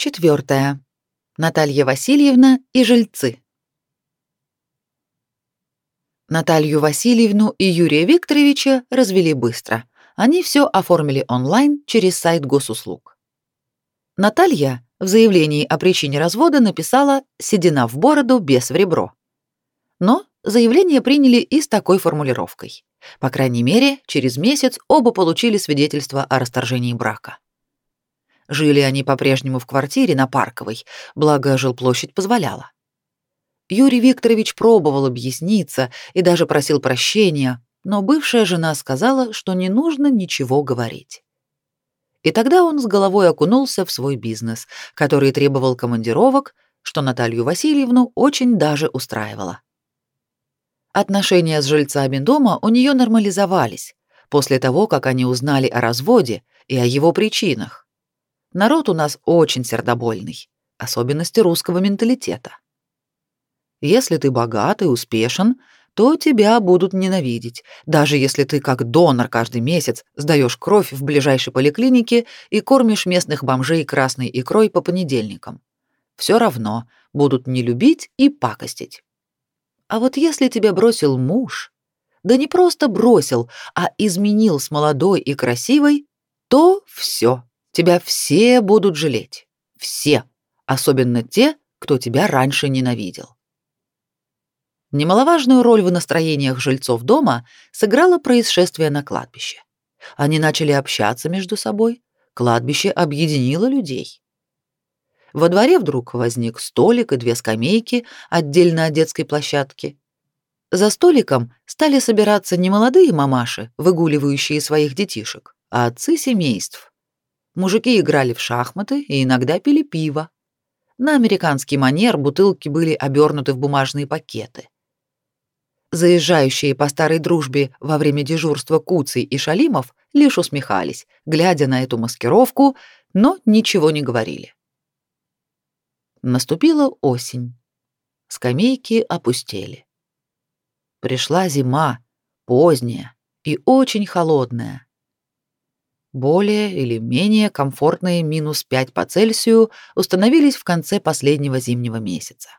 Четвертое. Наталья Васильевна и жильцы. Наталью Васильевну и Юрия Викторовича развели быстро. Они все оформили онлайн через сайт госуслуг. Наталья в заявлении о причине развода написала «седина в бороду, без в ребро». Но заявление приняли и с такой формулировкой. По крайней мере, через месяц оба получили свидетельство о расторжении брака. Жили они по-прежнему в квартире на Парковой, благо жилплощадь позволяла. Юрий Викторович пробовал объясниться и даже просил прощения, но бывшая жена сказала, что не нужно ничего говорить. И тогда он с головой окунулся в свой бизнес, который требовал командировок, что Наталью Васильевну очень даже устраивало. Отношения с жильцами дома у нее нормализовались после того, как они узнали о разводе и о его причинах. Народ у нас очень сердобольный, особенности русского менталитета. Если ты богат и успешен, то тебя будут ненавидеть, даже если ты как донор каждый месяц сдаешь кровь в ближайшей поликлинике и кормишь местных бомжей красной икрой по понедельникам. Все равно будут не любить и пакостить. А вот если тебя бросил муж, да не просто бросил, а изменил с молодой и красивой, то все, тебя все будут жалеть. Все, особенно те, кто тебя раньше ненавидел. Немаловажную роль в настроениях жильцов дома сыграло происшествие на кладбище. Они начали общаться между собой, кладбище объединило людей. Во дворе вдруг возник столик и две скамейки отдельно от детской площадки. За столиком стали собираться не молодые мамаши, выгуливающие своих детишек, а отцы семейств. Мужики играли в шахматы и иногда пили пиво. На американский манер бутылки были обернуты в бумажные пакеты. Заезжающие по старой дружбе во время дежурства Куций и Шалимов лишь усмехались, глядя на эту маскировку, но ничего не говорили. Наступила осень. Скамейки опустели. Пришла зима, поздняя и очень холодная. Более или менее комфортные минус 5 по Цельсию установились в конце последнего зимнего месяца.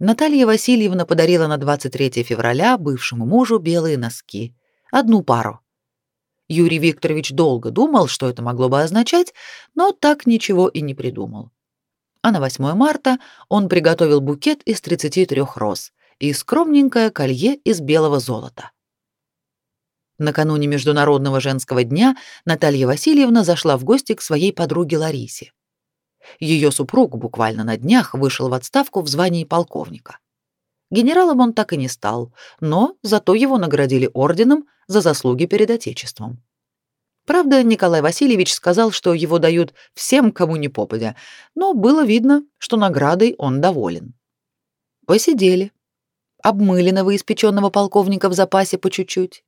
Наталья Васильевна подарила на 23 февраля бывшему мужу белые носки, одну пару. Юрий Викторович долго думал, что это могло бы означать, но так ничего и не придумал а на 8 марта он приготовил букет из 33 роз и скромненькое колье из белого золота. Накануне Международного женского дня Наталья Васильевна зашла в гости к своей подруге Ларисе. Ее супруг буквально на днях вышел в отставку в звании полковника. Генералом он так и не стал, но зато его наградили орденом за заслуги перед Отечеством. Правда, Николай Васильевич сказал, что его дают всем, кому не попадя, но было видно, что наградой он доволен. Посидели. Обмыли новоиспеченного полковника в запасе по чуть-чуть.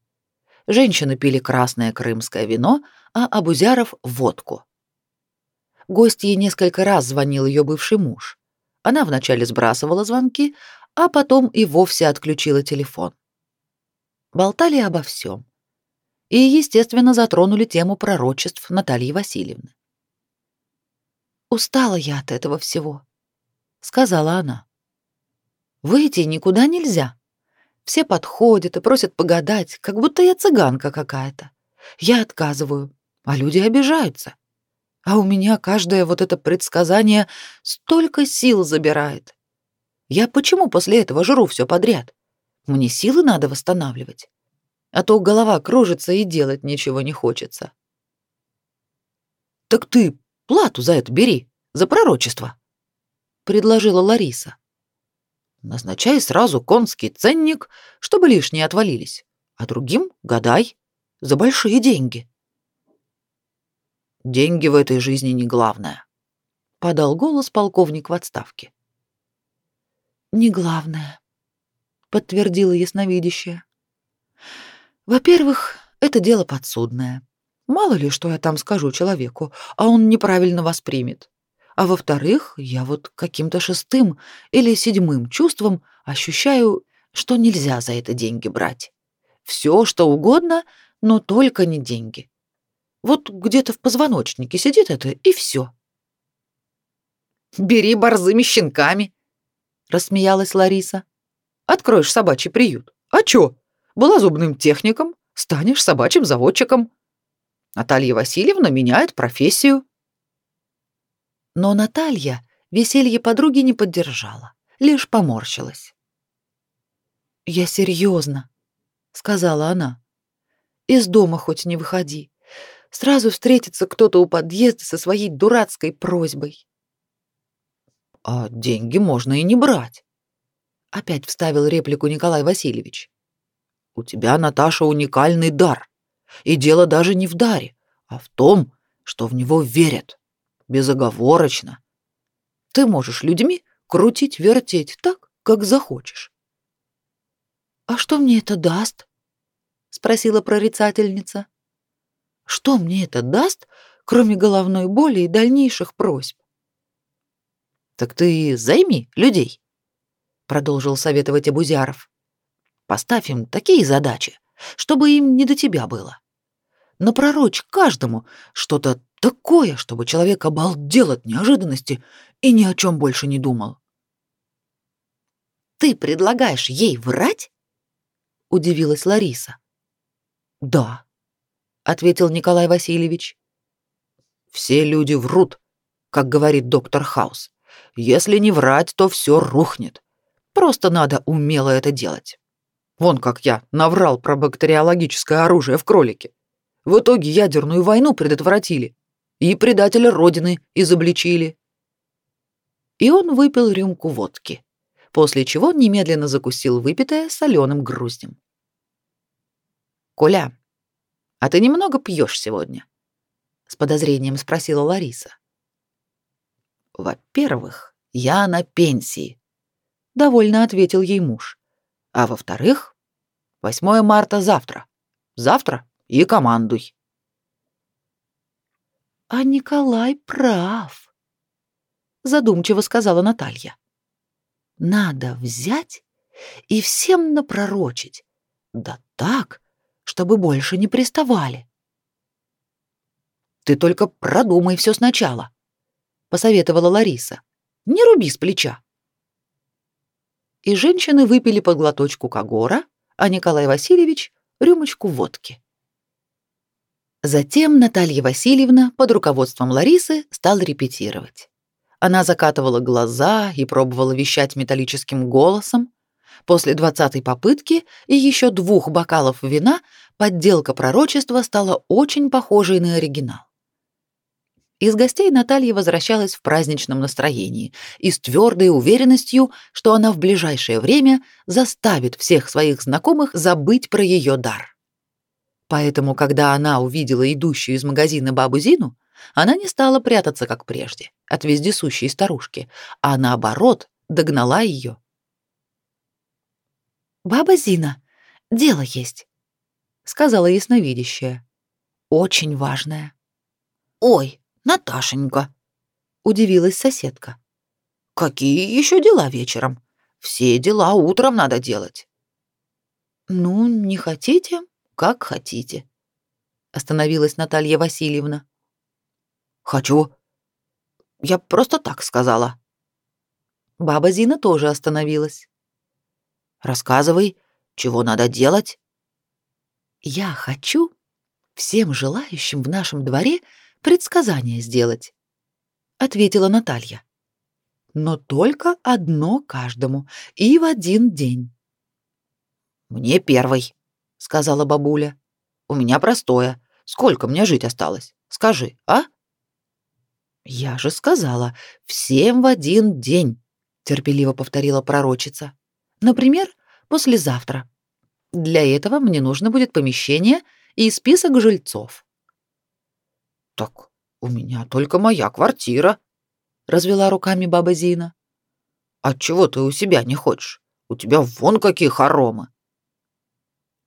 Женщины пили красное крымское вино, а Абузяров — водку. Гостье несколько раз звонил ее бывший муж. Она вначале сбрасывала звонки, а потом и вовсе отключила телефон. Болтали обо всем и, естественно, затронули тему пророчеств Натальи Васильевны. «Устала я от этого всего», — сказала она. «Выйти никуда нельзя. Все подходят и просят погадать, как будто я цыганка какая-то. Я отказываю, а люди обижаются. А у меня каждое вот это предсказание столько сил забирает. Я почему после этого жру все подряд? Мне силы надо восстанавливать а то голова кружится и делать ничего не хочется. Так ты плату за это бери, за пророчество, предложила Лариса. Назначай сразу конский ценник, чтобы лишние отвалились, а другим гадай за большие деньги. Деньги в этой жизни не главное, подал голос полковник в отставке. Не главное, подтвердила ясновидящая. Во-первых, это дело подсудное. Мало ли, что я там скажу человеку, а он неправильно воспримет. А во-вторых, я вот каким-то шестым или седьмым чувством ощущаю, что нельзя за это деньги брать. Все, что угодно, но только не деньги. Вот где-то в позвоночнике сидит это, и все. Бери борзыми щенками, рассмеялась Лариса. Откроешь собачий приют. А чё? Была зубным техником, станешь собачьим заводчиком. Наталья Васильевна меняет профессию. Но Наталья веселье подруги не поддержала, лишь поморщилась. «Я серьезно, сказала она. «Из дома хоть не выходи. Сразу встретится кто-то у подъезда со своей дурацкой просьбой». «А деньги можно и не брать», — опять вставил реплику Николай Васильевич. «У тебя, Наташа, уникальный дар. И дело даже не в даре, а в том, что в него верят. Безоговорочно. Ты можешь людьми крутить-вертеть так, как захочешь. «А что мне это даст?» — спросила прорицательница. «Что мне это даст, кроме головной боли и дальнейших просьб?» «Так ты займи людей», — продолжил советовать Абузяров. «Поставь им такие задачи, чтобы им не до тебя было. Напророчь каждому что-то такое, чтобы человек обалдел от неожиданности и ни о чем больше не думал». «Ты предлагаешь ей врать?» — удивилась Лариса. «Да», — ответил Николай Васильевич. «Все люди врут, как говорит доктор Хаус. Если не врать, то все рухнет. Просто надо умело это делать. Вон как я наврал про бактериологическое оружие в кролике. В итоге ядерную войну предотвратили и предателя Родины изобличили». И он выпил рюмку водки после чего немедленно закусил выпитое соленым груздем. «Коля, а ты немного пьешь сегодня?» — с подозрением спросила Лариса. «Во-первых, я на пенсии», — довольно ответил ей муж. «А во-вторых, 8 марта завтра. Завтра и командуй». «А Николай прав», — задумчиво сказала Наталья. Надо взять и всем напророчить. Да так, чтобы больше не приставали. Ты только продумай все сначала, посоветовала Лариса. Не руби с плеча. И женщины выпили по глоточку кагора, а Николай Васильевич рюмочку водки. Затем Наталья Васильевна под руководством Ларисы стала репетировать. Она закатывала глаза и пробовала вещать металлическим голосом. После двадцатой попытки и еще двух бокалов вина подделка пророчества стала очень похожей на оригинал. Из гостей Наталья возвращалась в праздничном настроении и с твердой уверенностью, что она в ближайшее время заставит всех своих знакомых забыть про ее дар. Поэтому, когда она увидела идущую из магазина бабу Зину, она не стала прятаться, как прежде, от вездесущей старушки, а наоборот, догнала ее. «Баба Зина, дело есть», — сказала ясновидящая. «Очень важное». «Ой, Наташенька», — удивилась соседка. «Какие еще дела вечером? Все дела утром надо делать». «Ну, не хотите, как хотите», — остановилась Наталья Васильевна. Хочу. Я просто так сказала. Баба Зина тоже остановилась. Рассказывай, чего надо делать? Я хочу всем желающим в нашем дворе предсказание сделать, ответила Наталья. Но только одно каждому и в один день. Мне первый, сказала бабуля. У меня простое. Сколько мне жить осталось? Скажи, а? «Я же сказала, всем в один день», — терпеливо повторила пророчица. «Например, послезавтра. Для этого мне нужно будет помещение и список жильцов». «Так у меня только моя квартира», — развела руками баба Зина. «Отчего ты у себя не хочешь? У тебя вон какие хоромы».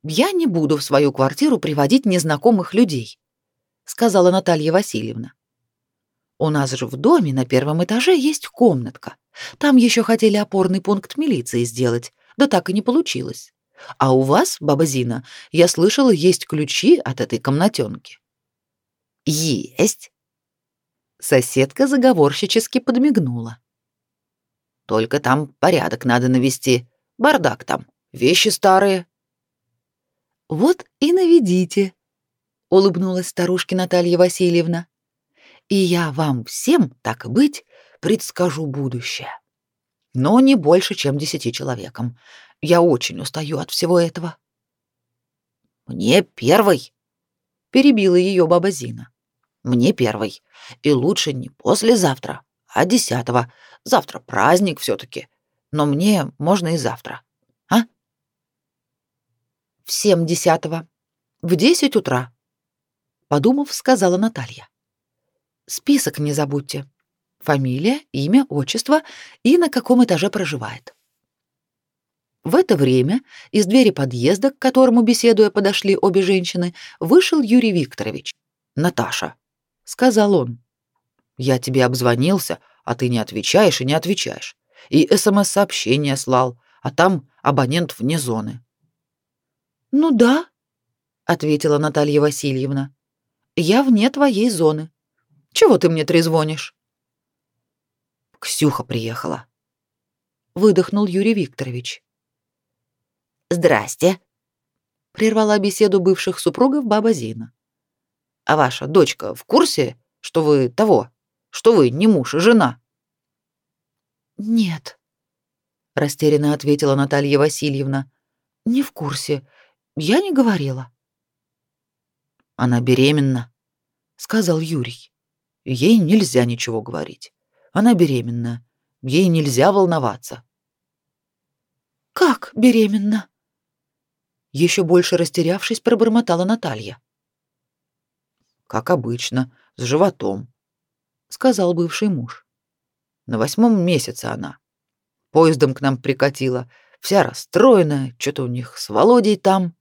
«Я не буду в свою квартиру приводить незнакомых людей», — сказала Наталья Васильевна. У нас же в доме на первом этаже есть комнатка. Там еще хотели опорный пункт милиции сделать, да так и не получилось. А у вас, баба Зина, я слышала, есть ключи от этой комнатенки. Есть. Соседка заговорщически подмигнула. Только там порядок надо навести. Бардак там, вещи старые. Вот и наведите, улыбнулась старушке Наталья Васильевна. И я вам всем, так и быть, предскажу будущее. Но не больше, чем десяти человекам. Я очень устаю от всего этого. Мне первый, перебила ее баба Зина. Мне первый. И лучше не послезавтра, а десятого. Завтра праздник все таки Но мне можно и завтра. А? Всем десятого. В десять утра. Подумав, сказала Наталья. Список не забудьте. Фамилия, имя, отчество и на каком этаже проживает. В это время из двери подъезда, к которому, беседуя, подошли обе женщины, вышел Юрий Викторович. «Наташа», — сказал он, — «я тебе обзвонился, а ты не отвечаешь и не отвечаешь. И СМС-сообщение слал, а там абонент вне зоны». «Ну да», — ответила Наталья Васильевна, — «я вне твоей зоны. Чего ты мне трезвонишь?» «Ксюха приехала», — выдохнул Юрий Викторович. «Здрасте», — прервала беседу бывших супругов баба Зина. «А ваша дочка в курсе, что вы того, что вы не муж и жена?» «Нет», — растерянно ответила Наталья Васильевна. «Не в курсе. Я не говорила». «Она беременна», — сказал Юрий. «Ей нельзя ничего говорить. Она беременна. Ей нельзя волноваться». «Как беременна?» Еще больше растерявшись, пробормотала Наталья. Как обычно, с животом, сказал бывший муж. На восьмом месяце она. Поездом к нам прикатила, вся расстроенная, что-то у них с Володей там.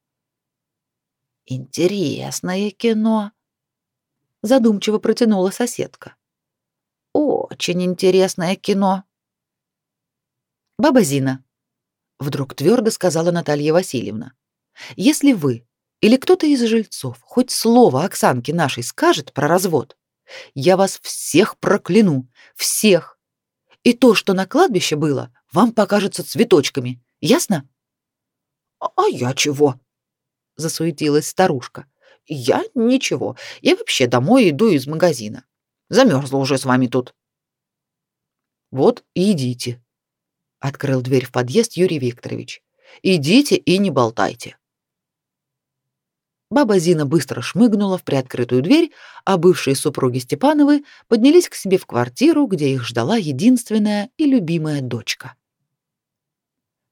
Интересное кино, задумчиво протянула соседка. Очень интересное кино. Баба Зина, вдруг твердо сказала Наталья Васильевна. Если вы или кто-то из жильцов хоть слово Оксанке нашей скажет про развод, я вас всех прокляну, всех. И то, что на кладбище было, вам покажется цветочками. Ясно? А, а я чего? Засуетилась старушка. Я ничего. Я вообще домой иду из магазина. Замерзла уже с вами тут. Вот идите. Открыл дверь в подъезд Юрий Викторович. Идите и не болтайте. Баба Зина быстро шмыгнула в приоткрытую дверь, а бывшие супруги Степановы поднялись к себе в квартиру, где их ждала единственная и любимая дочка.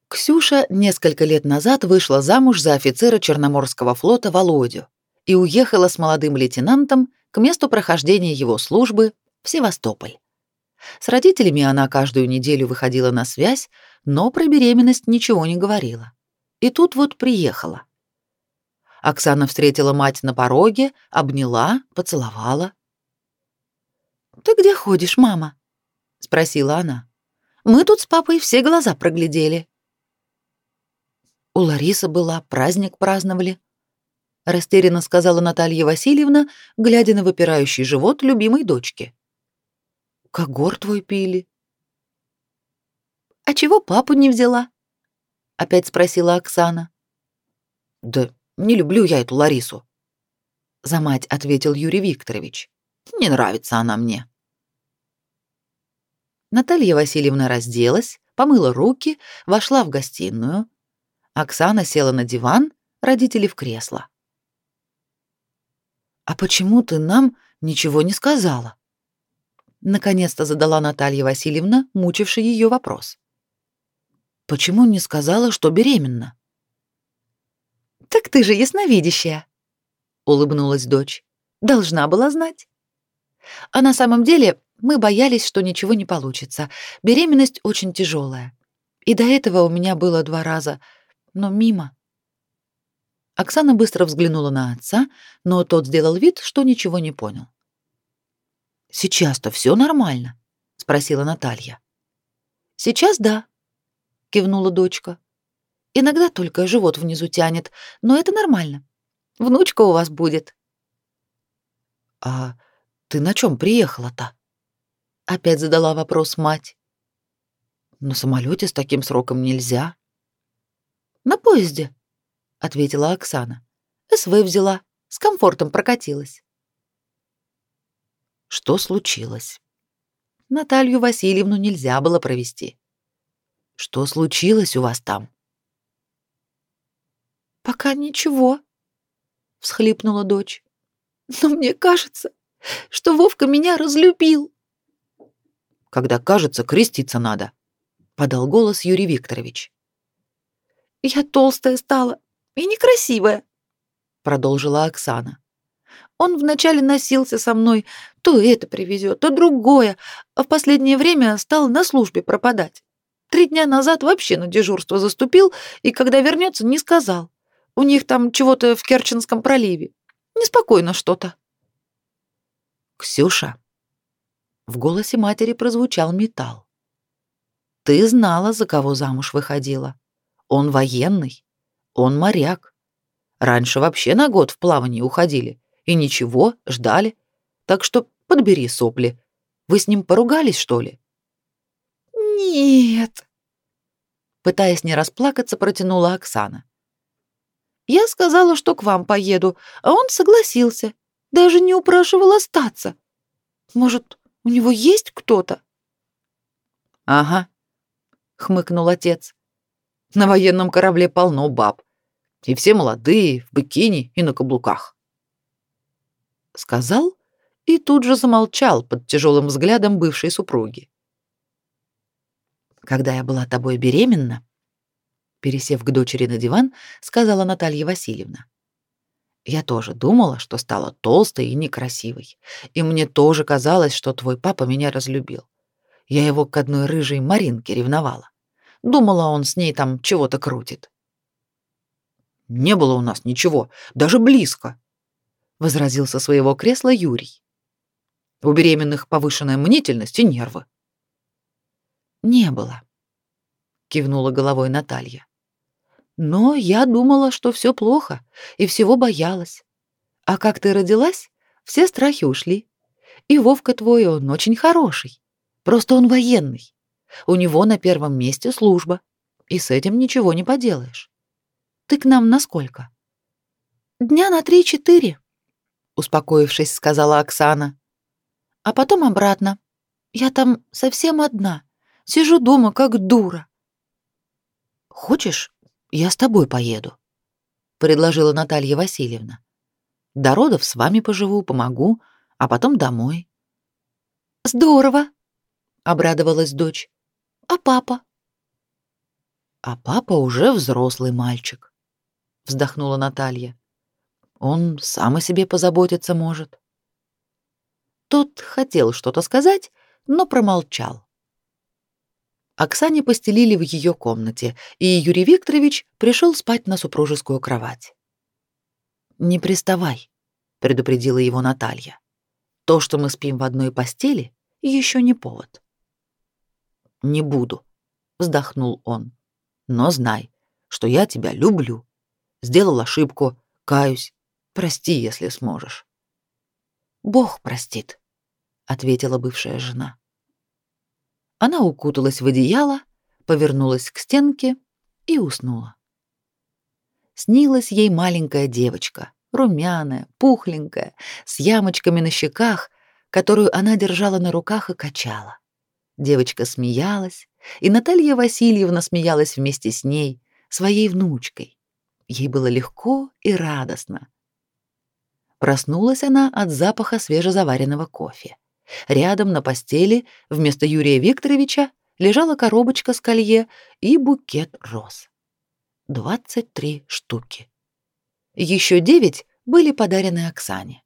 Ксюша несколько лет назад вышла замуж за офицера Черноморского флота Володю и уехала с молодым лейтенантом к месту прохождения его службы в Севастополь. С родителями она каждую неделю выходила на связь, но про беременность ничего не говорила. И тут вот приехала. Оксана встретила мать на пороге, обняла, поцеловала. «Ты где ходишь, мама?» — спросила она. «Мы тут с папой все глаза проглядели». «У Ларисы была, праздник праздновали», — растерянно сказала Наталья Васильевна, глядя на выпирающий живот любимой дочки. «Когор твой пили». «А чего папу не взяла?» — опять спросила Оксана. «Да не люблю я эту Ларису. За мать ответил Юрий Викторович. Не нравится она мне. Наталья Васильевна разделась, помыла руки, вошла в гостиную. Оксана села на диван, родители в кресло. А почему ты нам ничего не сказала? Наконец-то задала Наталья Васильевна, мучивший ее вопрос. Почему не сказала, что беременна? Так ты же ясновидящая, улыбнулась дочь. Должна была знать. А на самом деле мы боялись, что ничего не получится. Беременность очень тяжелая. И до этого у меня было два раза, но мимо. Оксана быстро взглянула на отца, но тот сделал вид, что ничего не понял. Сейчас-то все нормально, спросила Наталья. Сейчас да, кивнула дочка. Иногда только живот внизу тянет, но это нормально. Внучка у вас будет. А ты на чем приехала-то? Опять задала вопрос мать. На самолете с таким сроком нельзя. На поезде, ответила Оксана. СВ взяла, с комфортом прокатилась. Что случилось? Наталью Васильевну нельзя было провести. Что случилось у вас там? Пока ничего, всхлипнула дочь. Но мне кажется, что Вовка меня разлюбил. Когда кажется, креститься надо, подал голос Юрий Викторович. Я толстая стала и некрасивая, продолжила Оксана. Он вначале носился со мной, то это привезет, то другое, а в последнее время стал на службе пропадать. Три дня назад вообще на дежурство заступил, и когда вернется, не сказал. У них там чего-то в Керченском проливе. Неспокойно что-то. Ксюша. В голосе матери прозвучал металл. Ты знала, за кого замуж выходила. Он военный, он моряк. Раньше вообще на год в плавание уходили. И ничего, ждали. Так что подбери сопли. Вы с ним поругались, что ли? Нет. Пытаясь не расплакаться, протянула Оксана. Я сказала, что к вам поеду, а он согласился. Даже не упрашивал остаться. Может, у него есть кто-то? Ага, хмыкнул отец. На военном корабле полно баб. И все молодые, в бикини и на каблуках. Сказал и тут же замолчал под тяжелым взглядом бывшей супруги. Когда я была тобой беременна, пересев к дочери на диван, сказала Наталья Васильевна. Я тоже думала, что стала толстой и некрасивой. И мне тоже казалось, что твой папа меня разлюбил. Я его к одной рыжей Маринке ревновала. Думала, он с ней там чего-то крутит. Не было у нас ничего, даже близко, возразил со своего кресла Юрий. У беременных повышенная мнительность и нервы. Не было, кивнула головой Наталья. Но я думала, что все плохо, и всего боялась. А как ты родилась, все страхи ушли. И Вовка твой, он очень хороший. Просто он военный. У него на первом месте служба, и с этим ничего не поделаешь. Ты к нам на сколько? Дня на три-четыре, успокоившись, сказала Оксана. А потом обратно. Я там совсем одна. Сижу дома как дура. Хочешь, я с тобой поеду, предложила Наталья Васильевна. До родов с вами поживу, помогу, а потом домой. Здорово, обрадовалась дочь. А папа? А папа уже взрослый мальчик, вздохнула Наталья. Он сам о себе позаботиться может. Тот хотел что-то сказать, но промолчал. Оксане постелили в ее комнате, и Юрий Викторович пришел спать на супружескую кровать. «Не приставай», — предупредила его Наталья. «То, что мы спим в одной постели, еще не повод». «Не буду», — вздохнул он. «Но знай, что я тебя люблю. Сделал ошибку, каюсь. Прости, если сможешь». «Бог простит», — ответила бывшая жена. Она укуталась в одеяло, повернулась к стенке и уснула. Снилась ей маленькая девочка, румяная, пухленькая, с ямочками на щеках, которую она держала на руках и качала. Девочка смеялась, и Наталья Васильевна смеялась вместе с ней, своей внучкой. Ей было легко и радостно. Проснулась она от запаха свежезаваренного кофе. Рядом на постели вместо Юрия Викторовича лежала коробочка с колье и букет роз. 23 штуки. Еще девять были подарены Оксане.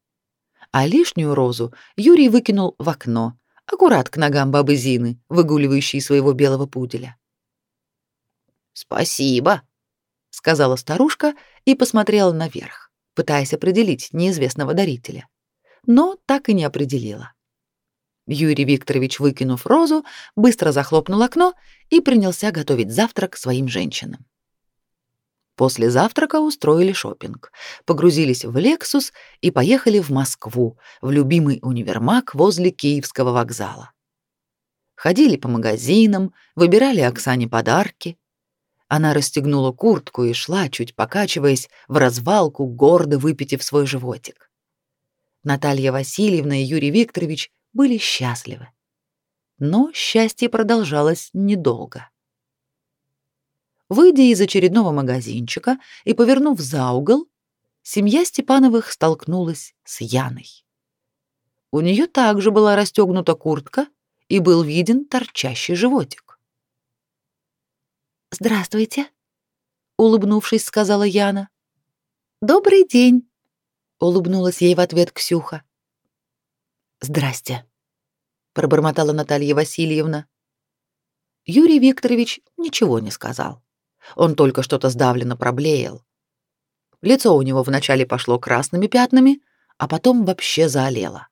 А лишнюю розу Юрий выкинул в окно, аккурат к ногам бабы Зины, выгуливающей своего белого пуделя. «Спасибо», — сказала старушка и посмотрела наверх, пытаясь определить неизвестного дарителя. Но так и не определила. Юрий Викторович, выкинув розу, быстро захлопнул окно и принялся готовить завтрак своим женщинам. После завтрака устроили шопинг, погрузились в Lexus и поехали в Москву, в любимый универмаг возле Киевского вокзала. ходили по магазинам, выбирали Оксане подарки. Она расстегнула куртку и шла, чуть покачиваясь, в развалку, гордо выпитив свой животик. Наталья Васильевна и Юрий Викторович были счастливы. Но счастье продолжалось недолго. Выйдя из очередного магазинчика и повернув за угол, семья Степановых столкнулась с Яной. У нее также была расстегнута куртка и был виден торчащий животик. «Здравствуйте», — улыбнувшись, сказала Яна. «Добрый день», — улыбнулась ей в ответ Ксюха. «Здрасте», — пробормотала Наталья Васильевна. Юрий Викторович ничего не сказал. Он только что-то сдавленно проблеял. Лицо у него вначале пошло красными пятнами, а потом вообще заолело.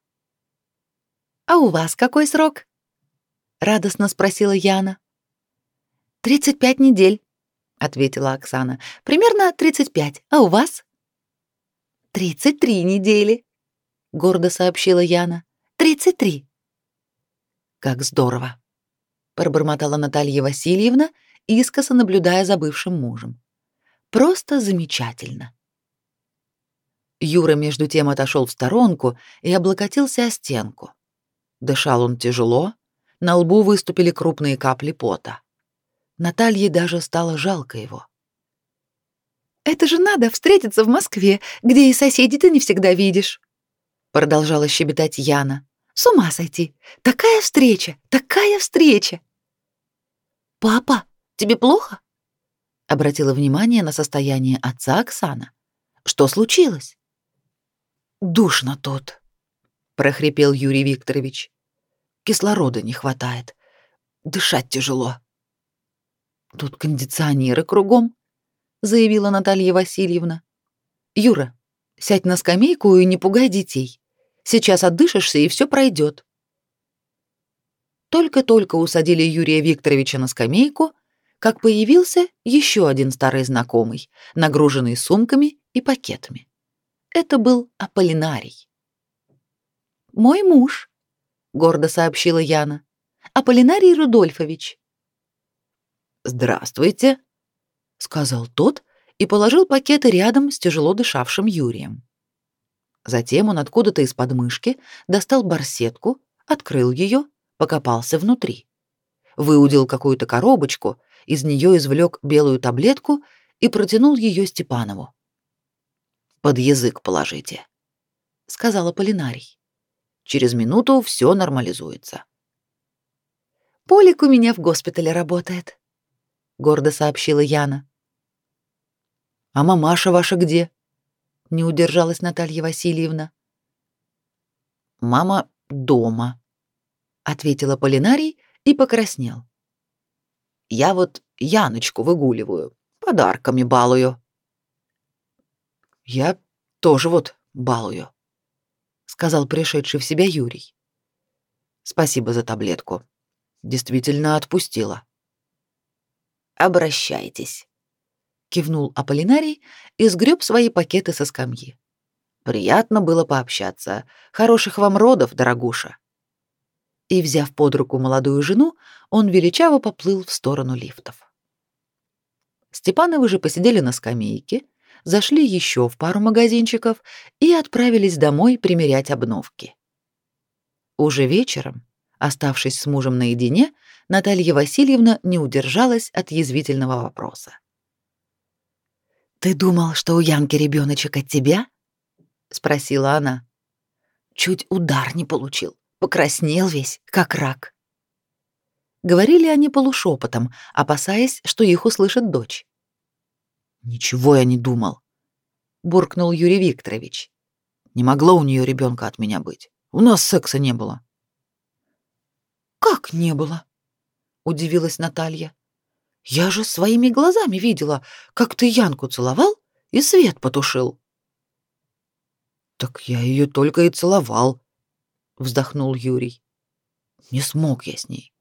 «А у вас какой срок?» — радостно спросила Яна. «Тридцать пять недель», — ответила Оксана. «Примерно тридцать пять. А у вас?» «Тридцать три недели», — гордо сообщила Яна. «Тридцать три». «Как здорово», — пробормотала Наталья Васильевна искоса наблюдая за бывшим мужем. Просто замечательно. Юра между тем отошел в сторонку и облокотился о стенку. Дышал он тяжело, на лбу выступили крупные капли пота. Наталье даже стало жалко его. «Это же надо встретиться в Москве, где и соседей ты не всегда видишь», — продолжала щебетать Яна. «С ума сойти! Такая встреча! Такая встреча!» «Папа, Тебе плохо?» Обратила внимание на состояние отца Оксана. «Что случилось?» «Душно тут», — прохрипел Юрий Викторович. «Кислорода не хватает. Дышать тяжело». «Тут кондиционеры кругом», — заявила Наталья Васильевна. «Юра, сядь на скамейку и не пугай детей. Сейчас отдышишься, и все пройдет». Только-только усадили Юрия Викторовича на скамейку, как появился еще один старый знакомый, нагруженный сумками и пакетами. Это был Аполлинарий. «Мой муж», — гордо сообщила Яна, — «Аполлинарий Рудольфович». «Здравствуйте», — сказал тот и положил пакеты рядом с тяжело дышавшим Юрием. Затем он откуда-то из подмышки достал барсетку, открыл ее, покопался внутри. Выудил какую-то коробочку из нее извлек белую таблетку и протянул ее Степанову. «Под язык положите», — сказала Полинарий. «Через минуту все нормализуется». «Полик у меня в госпитале работает», — гордо сообщила Яна. «А мамаша ваша где?» — не удержалась Наталья Васильевна. «Мама дома», — ответила Полинарий и покраснел. Я вот Яночку выгуливаю, подарками балую. Я тоже вот балую, сказал пришедший в себя Юрий. Спасибо за таблетку. Действительно отпустила. Обращайтесь, кивнул Аполлинарий и сгреб свои пакеты со скамьи. Приятно было пообщаться. Хороших вам родов, дорогуша и, взяв под руку молодую жену, он величаво поплыл в сторону лифтов. Степановы же посидели на скамейке, зашли еще в пару магазинчиков и отправились домой примерять обновки. Уже вечером, оставшись с мужем наедине, Наталья Васильевна не удержалась от язвительного вопроса. «Ты думал, что у Янки ребеночек от тебя?» — спросила она. «Чуть удар не получил покраснел весь, как рак. Говорили они полушепотом, опасаясь, что их услышит дочь. «Ничего я не думал», — буркнул Юрий Викторович. «Не могло у нее ребенка от меня быть. У нас секса не было». «Как не было?» — удивилась Наталья. «Я же своими глазами видела, как ты Янку целовал и свет потушил». «Так я ее только и целовал», вздохнул Юрий. Не смог я с ней.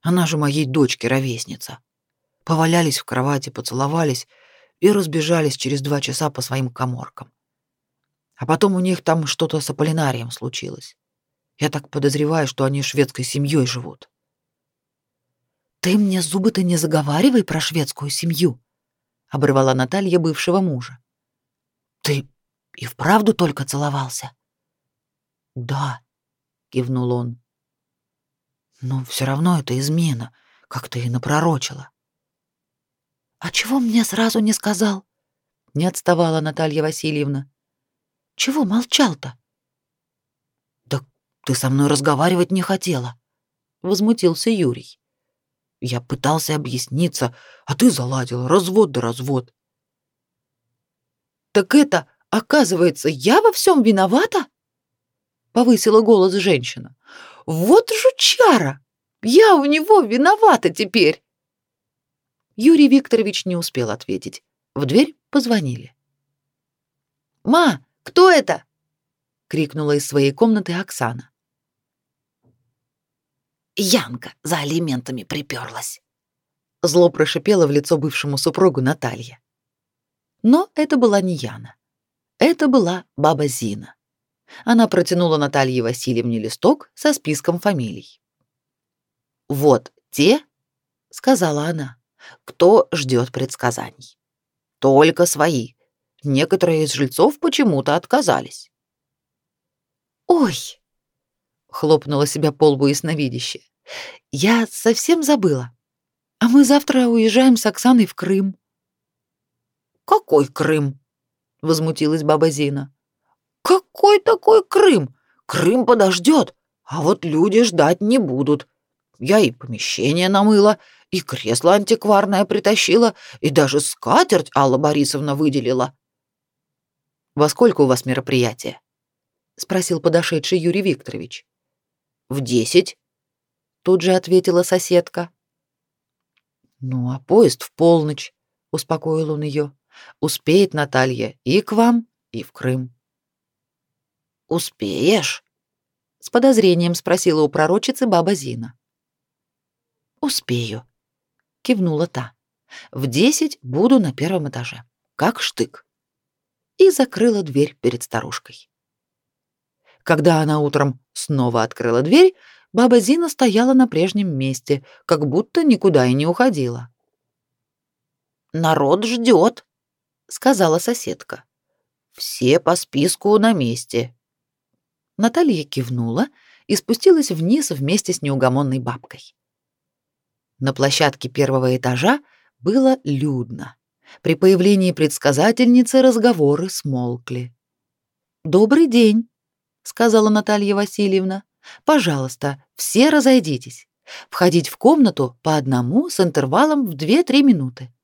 Она же моей дочке ровесница. Повалялись в кровати, поцеловались и разбежались через два часа по своим каморкам. А потом у них там что-то с Аполлинарием случилось. Я так подозреваю, что они шведской семьей живут. Ты мне зубы-то не заговаривай про шведскую семью, обрывала Наталья бывшего мужа. Ты и вправду только целовался? Да, кивнул он. Но все равно это измена, как ты и напророчила. А чего мне сразу не сказал? Не отставала Наталья Васильевна. Чего молчал-то? Да ты со мной разговаривать не хотела, возмутился Юрий. Я пытался объясниться, а ты заладила развод да развод. Так это, оказывается, я во всем виновата? Повысила голос женщина. Вот жучара! Я у него виновата теперь. Юрий Викторович не успел ответить. В дверь позвонили. «Ма, кто это?» — крикнула из своей комнаты Оксана. Янка за алиментами приперлась. Зло прошипела в лицо бывшему супругу Наталья. Но это была не Яна. Это была баба Зина. Она протянула Наталье Васильевне листок со списком фамилий. «Вот те», — сказала она, — «кто ждет предсказаний. Только свои. Некоторые из жильцов почему-то отказались». «Ой!» — хлопнула себя по лбу ясновидящая. «Я совсем забыла. А мы завтра уезжаем с Оксаной в Крым». «Какой Крым?» — возмутилась баба Зина. Какой такой Крым? Крым подождет, а вот люди ждать не будут. Я и помещение намыла, и кресло антикварное притащила, и даже скатерть Алла Борисовна выделила. Во сколько у вас мероприятие? спросил подошедший Юрий Викторович. В десять, тут же ответила соседка. Ну, а поезд в полночь, успокоил он ее. Успеет Наталья и к вам, и в Крым. Успеешь? С подозрением спросила у пророчицы баба Зина. Успею, кивнула та. В десять буду на первом этаже, как штык. И закрыла дверь перед старушкой. Когда она утром снова открыла дверь, баба Зина стояла на прежнем месте, как будто никуда и не уходила. Народ ждет, сказала соседка. Все по списку на месте. Наталья кивнула и спустилась вниз вместе с неугомонной бабкой. На площадке первого этажа было людно. При появлении предсказательницы разговоры смолкли. «Добрый день», — сказала Наталья Васильевна. «Пожалуйста, все разойдитесь. Входить в комнату по одному с интервалом в 2-3 минуты.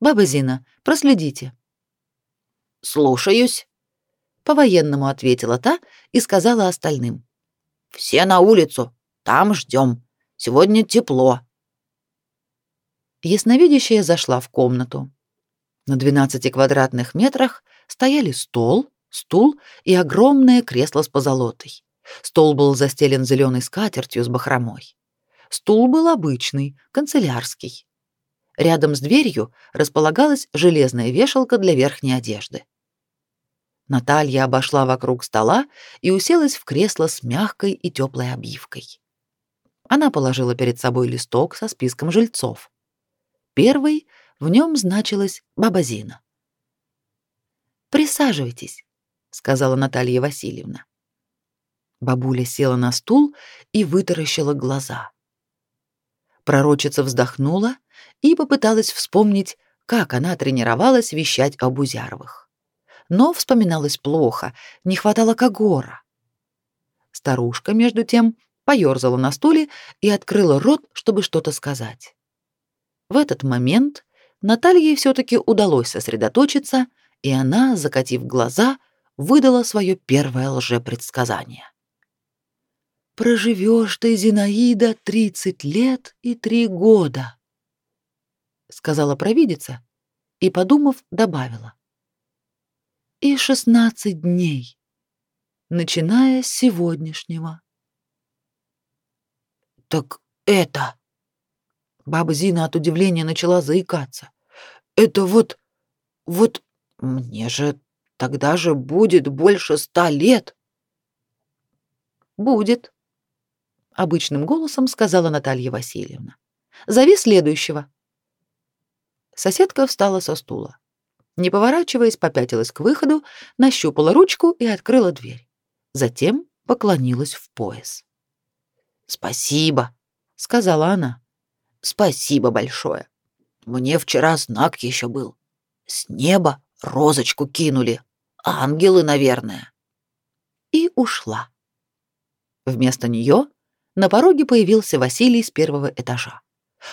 Баба Зина, проследите». «Слушаюсь», по-военному ответила та и сказала остальным. Все на улицу, там ждем. Сегодня тепло. Ясновидящая зашла в комнату. На 12 квадратных метрах стояли стол, стул и огромное кресло с позолотой. Стол был застелен зеленой скатертью с бахромой. Стул был обычный, канцелярский. Рядом с дверью располагалась железная вешалка для верхней одежды. Наталья обошла вокруг стола и уселась в кресло с мягкой и теплой обивкой. Она положила перед собой листок со списком жильцов. Первый в нем значилась баба Зина. «Присаживайтесь», — сказала Наталья Васильевна. Бабуля села на стул и вытаращила глаза. Пророчица вздохнула и попыталась вспомнить, как она тренировалась вещать об Узяровых но вспоминалось плохо, не хватало когора. Старушка, между тем, поёрзала на стуле и открыла рот, чтобы что-то сказать. В этот момент Наталье все таки удалось сосредоточиться, и она, закатив глаза, выдала свое первое лжепредсказание. «Проживешь ты, Зинаида, тридцать лет и три года», — сказала провидица и, подумав, добавила и 16 дней, начиная с сегодняшнего. Так это Баба Зина от удивления начала заикаться. Это вот вот мне же тогда же будет больше ста лет. Будет, обычным голосом сказала Наталья Васильевна. Зови следующего. Соседка встала со стула. Не поворачиваясь, попятилась к выходу, нащупала ручку и открыла дверь. Затем поклонилась в пояс. «Спасибо», — сказала она. «Спасибо большое. Мне вчера знак еще был. С неба розочку кинули. Ангелы, наверное». И ушла. Вместо нее на пороге появился Василий с первого этажа.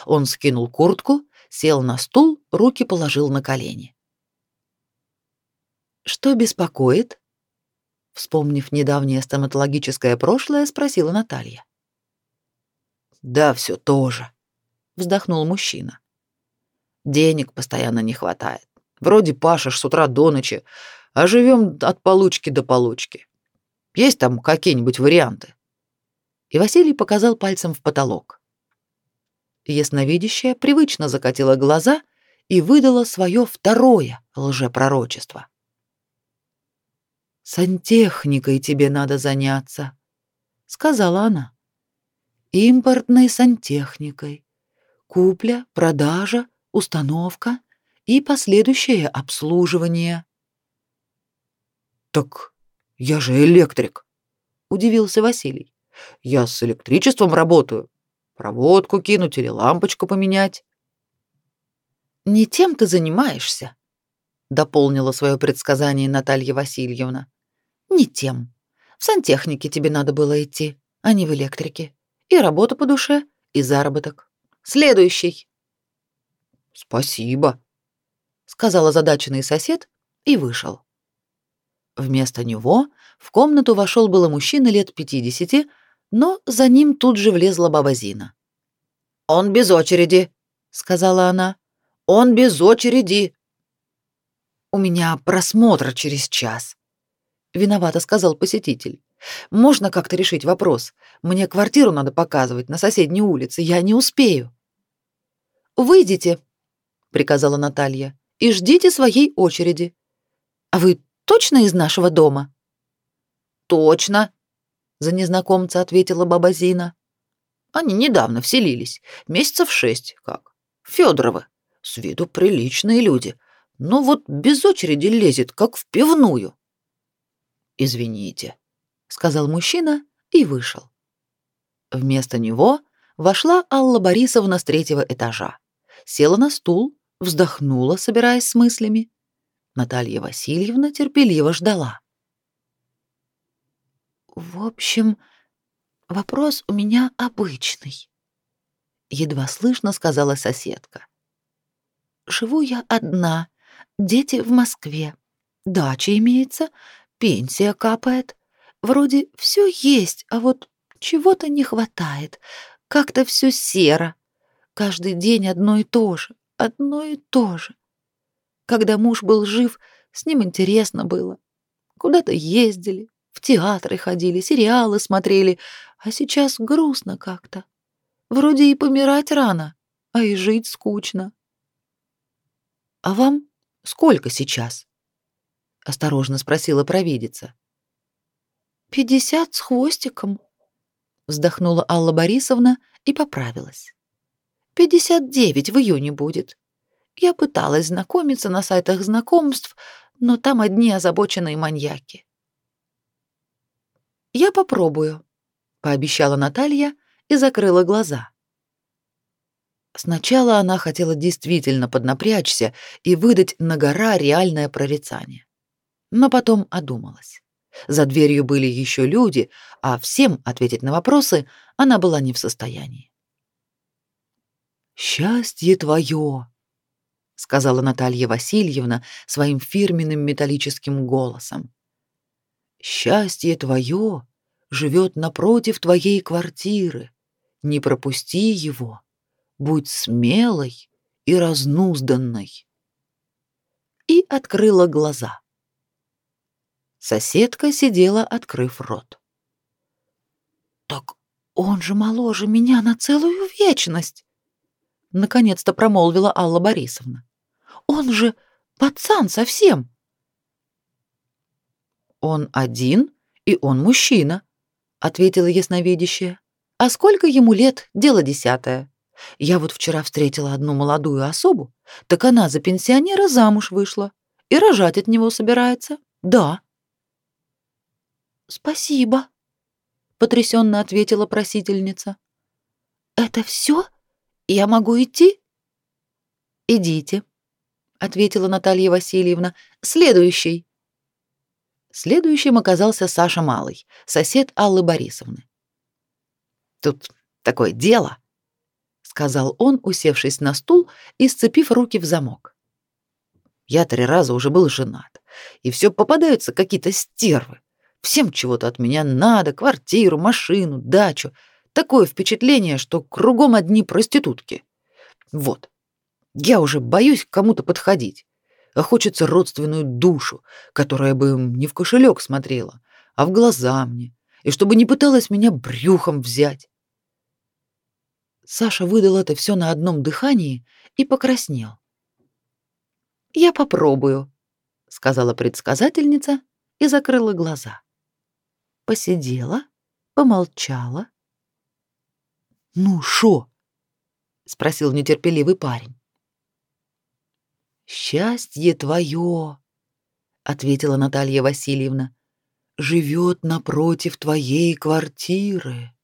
Он скинул куртку, сел на стул, руки положил на колени. Что беспокоит? Вспомнив недавнее стоматологическое прошлое, спросила Наталья. Да, все тоже, вздохнул мужчина. Денег постоянно не хватает. Вроде пашешь с утра до ночи, а живем от получки до получки. Есть там какие-нибудь варианты? И Василий показал пальцем в потолок. Ясновидящая привычно закатила глаза и выдала свое второе лжепророчество. «Сантехникой тебе надо заняться», — сказала она. «Импортной сантехникой. Купля, продажа, установка и последующее обслуживание». «Так я же электрик», — удивился Василий. «Я с электричеством работаю. Проводку кинуть или лампочку поменять. Не тем ты занимаешься, дополнила свое предсказание Наталья Васильевна. Не тем. В сантехнике тебе надо было идти, а не в электрике. И работа по душе, и заработок. Следующий. Спасибо, сказал озадаченный сосед и вышел. Вместо него в комнату вошел было мужчина лет пятидесяти но за ним тут же влезла баба Зина. «Он без очереди», — сказала она. «Он без очереди». «У меня просмотр через час», — виновато сказал посетитель. «Можно как-то решить вопрос? Мне квартиру надо показывать на соседней улице, я не успею». «Выйдите», — приказала Наталья, — «и ждите своей очереди». «А вы точно из нашего дома?» «Точно», за незнакомца ответила баба Зина. Они недавно вселились, месяцев шесть, как. Федоровы. С виду приличные люди, но вот без очереди лезет, как в пивную. Извините, сказал мужчина и вышел. Вместо него вошла Алла Борисовна с третьего этажа. Села на стул, вздохнула, собираясь с мыслями. Наталья Васильевна терпеливо ждала. В общем, вопрос у меня обычный, едва слышно сказала соседка. Живу я одна, дети в Москве. Дача имеется, пенсия капает. Вроде все есть, а вот чего-то не хватает. Как-то все серо. Каждый день одно и то же, одно и то же. Когда муж был жив, с ним интересно было. Куда-то ездили, в театры ходили, сериалы смотрели, а сейчас грустно как-то. Вроде и помирать рано, а и жить скучно. А вам сколько сейчас? Осторожно спросила провидица. «Пятьдесят с хвостиком», — вздохнула Алла Борисовна и поправилась. «Пятьдесят девять в июне будет. Я пыталась знакомиться на сайтах знакомств, но там одни озабоченные маньяки. Я попробую, пообещала Наталья и закрыла глаза. Сначала она хотела действительно поднапрячься и выдать на гора реальное прорицание. Но потом одумалась. За дверью были еще люди, а всем ответить на вопросы она была не в состоянии. «Счастье твое!» — сказала Наталья Васильевна своим фирменным металлическим голосом. Счастье твое живет напротив твоей квартиры. Не пропусти его. Будь смелой и разнузданной. И открыла глаза. Соседка сидела, открыв рот. Так он же моложе меня на целую вечность, наконец-то промолвила Алла Борисовна. Он же пацан совсем. Он один, и он мужчина, ответила ясновидящая. А сколько ему лет, дело десятое. Я вот вчера встретила одну молодую особу, так она за пенсионера замуж вышла и рожать от него собирается. Да. Спасибо, потрясенно ответила просительница. Это все? Я могу идти? Идите, ответила Наталья Васильевна. Следующий. Следующим оказался Саша Малый, сосед Аллы Борисовны. Тут такое дело, сказал он, усевшись на стул и сцепив руки в замок. Я три раза уже был женат, и все попадаются какие-то стервы. Всем чего-то от меня надо: квартиру, машину, дачу. Такое впечатление, что кругом одни проститутки. Вот. Я уже боюсь к кому-то подходить. А хочется родственную душу, которая бы не в кошелек смотрела, а в глаза мне, и чтобы не пыталась меня брюхом взять. Саша выдал это все на одном дыхании и покраснел. «Я попробую», — сказала предсказательница и закрыла глаза. Посидела, помолчала. «Ну шо?» — спросил нетерпеливый парень. «Счастье твое», — ответила Наталья Васильевна, — «живет напротив твоей квартиры.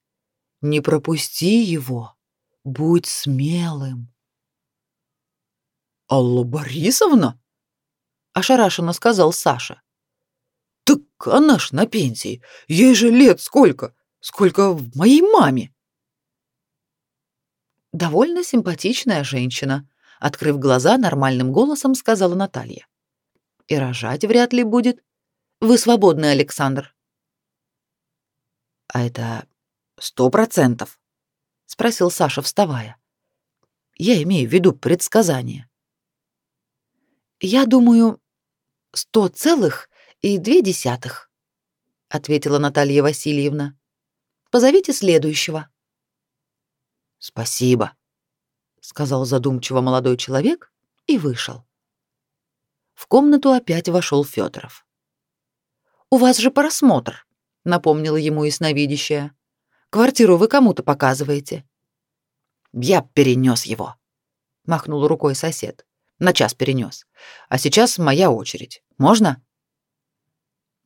Не пропусти его». Будь смелым. Алла Борисовна? ошарашенно сказал Саша. Она ж на пенсии. Ей же лет сколько? Сколько в моей маме? Довольно симпатичная женщина, открыв глаза, нормальным голосом сказала Наталья. И рожать вряд ли будет. Вы свободны, Александр. А это сто процентов, — спросил Саша, вставая. «Я имею в виду предсказание». «Я думаю, сто целых и две десятых», — ответила Наталья Васильевна. «Позовите следующего». «Спасибо», — сказал задумчиво молодой человек и вышел. В комнату опять вошел Федоров. «У вас же просмотр», — напомнила ему ясновидящая. Квартиру вы кому-то показываете. Я перенес его, махнул рукой сосед. На час перенес. А сейчас моя очередь. Можно?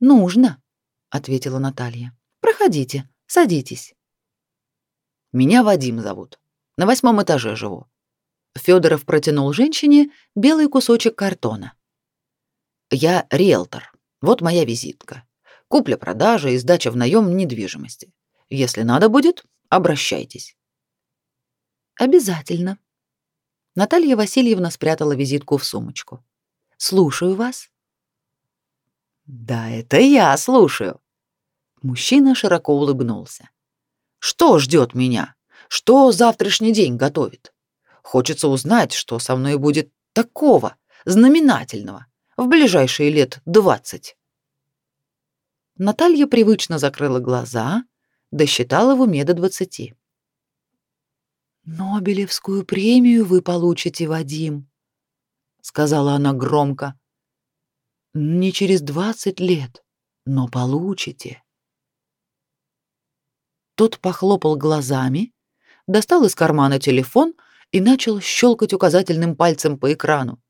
Нужно, ответила Наталья. Проходите, садитесь. Меня Вадим зовут. На восьмом этаже живу. Федоров протянул женщине белый кусочек картона. Я риэлтор. Вот моя визитка. Купля-продажа и сдача в наем недвижимости. Если надо будет, обращайтесь. Обязательно. Наталья Васильевна спрятала визитку в сумочку. Слушаю вас. Да, это я слушаю. Мужчина широко улыбнулся. Что ждет меня? Что завтрашний день готовит? Хочется узнать, что со мной будет такого знаменательного в ближайшие лет двадцать. Наталья привычно закрыла глаза, досчитала в уме до двадцати. «Нобелевскую премию вы получите, Вадим», — сказала она громко. «Не через двадцать лет, но получите». Тот похлопал глазами, достал из кармана телефон и начал щелкать указательным пальцем по экрану.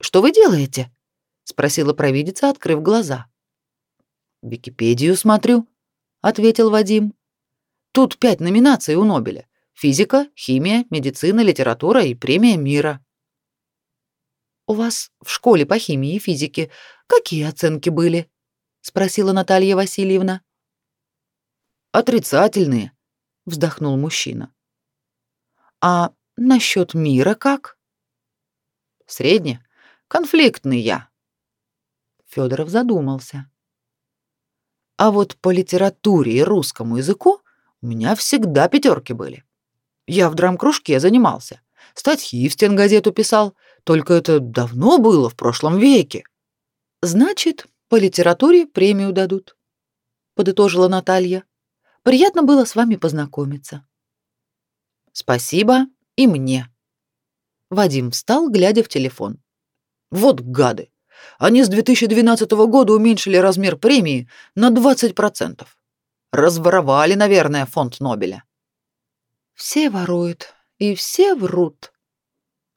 «Что вы делаете?» — спросила провидица, открыв глаза. «Википедию смотрю», ответил Вадим. Тут пять номинаций у Нобеля: физика, химия, медицина, литература и премия мира. У вас в школе по химии и физике какие оценки были? спросила Наталья Васильевна. Отрицательные, вздохнул мужчина. А насчет мира как? Средне. Конфликтный я. Федоров задумался. А вот по литературе и русскому языку у меня всегда пятерки были. Я в драм-кружке занимался. Статьи в стенгазету писал, только это давно было, в прошлом веке. Значит, по литературе премию дадут, подытожила Наталья. Приятно было с вами познакомиться. Спасибо и мне. Вадим встал, глядя в телефон. Вот гады. Они с 2012 года уменьшили размер премии на 20%. Разворовали, наверное, фонд Нобеля. Все воруют, И все врут,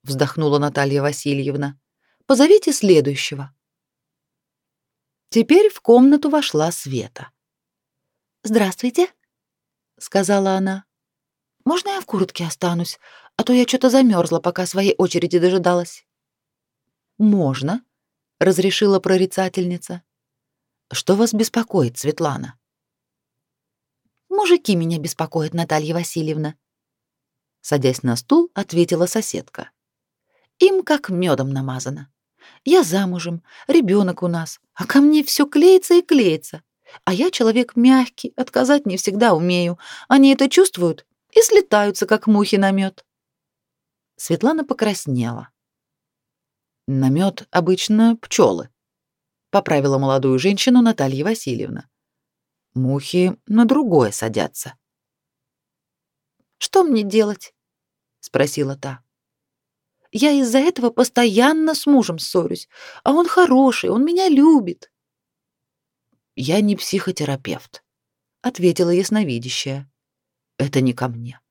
вздохнула Наталья Васильевна. Позовите следующего. Теперь в комнату вошла Света. Здравствуйте, сказала она. Можно я в куртке останусь, а то я что-то замерзла, пока своей очереди дожидалась. Можно, разрешила прорицательница. Что вас беспокоит, Светлана? Мужики меня беспокоят, Наталья Васильевна. Садясь на стул, ответила соседка. Им как медом намазано. Я замужем, ребенок у нас, а ко мне все клеится и клеится. А я человек мягкий, отказать не всегда умею. Они это чувствуют и слетаются, как мухи на мед. Светлана покраснела. На мед обычно пчелы, поправила молодую женщину Наталья Васильевна. Мухи на другое садятся. Что мне делать? спросила та. Я из-за этого постоянно с мужем ссорюсь, а он хороший, он меня любит. Я не психотерапевт, ответила ясновидящая. Это не ко мне.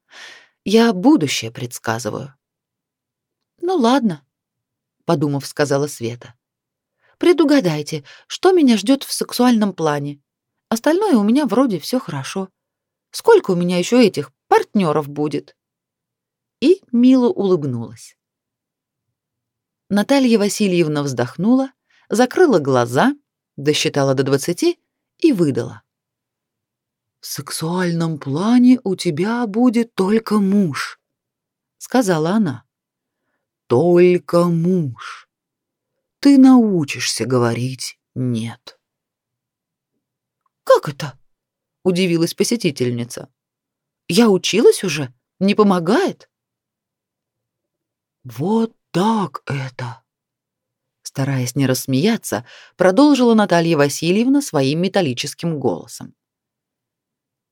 Я будущее предсказываю. Ну ладно, подумав, сказала Света. Предугадайте, что меня ждет в сексуальном плане. Остальное у меня вроде все хорошо. Сколько у меня еще этих партнеров будет? И мило улыбнулась. Наталья Васильевна вздохнула, закрыла глаза, досчитала до двадцати и выдала. «В сексуальном плане у тебя будет только муж», — сказала она. «Только муж. Ты научишься говорить «нет». «Как это?» — удивилась посетительница. «Я училась уже? Не помогает?» «Вот так это?» Стараясь не рассмеяться, продолжила Наталья Васильевна своим металлическим голосом.